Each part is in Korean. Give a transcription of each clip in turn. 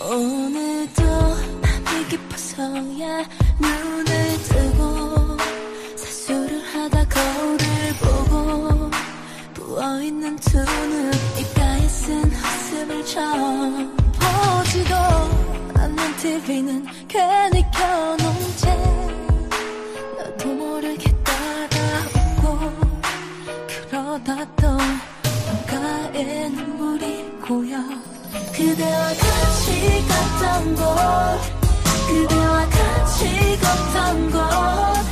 오늘도 밤이 깊어서야 눈을 뜨고 사수를 하다 거울을 보고 부어있는 두 눈 입가에 쓴 웃음을 쳐보지도 않는 TV는 괜히 켜놓 또 눈가에 눈물이 고여. 그대와 같이 갔던 곳. 그대와 같이 걷던 곳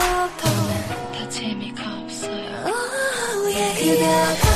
Yeah.